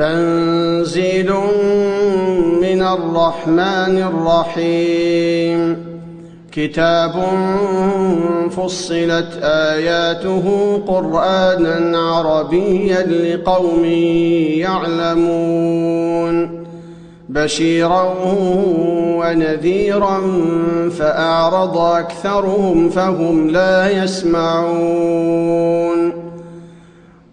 تنزيل من الرحمن الرحيم. كتاب فصلت آياته قرآنا عربيا لقوم يعلمون. بشيرا ونذيرا فأعرض أكثرهم فهم لا يسمعون.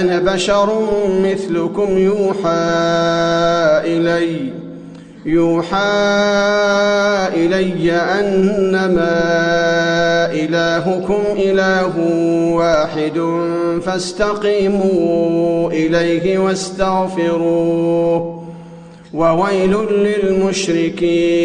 أنا بشر مثلكم يوحى إلي يوحى إلي أنما إلهكم إله واحد فاستقيموا إليه واستغفروه وويل للمشركين.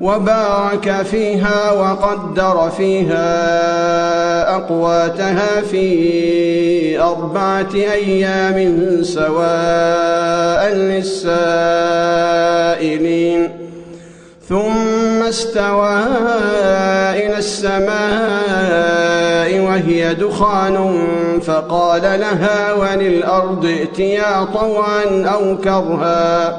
وبارك فيها وقدر فيها أقواتها في أربعة أيام سواء للسائلين. ثم استوى إلى السماء وهي دخان فقال لها وللأرض ائتيا طوعا أو كرها.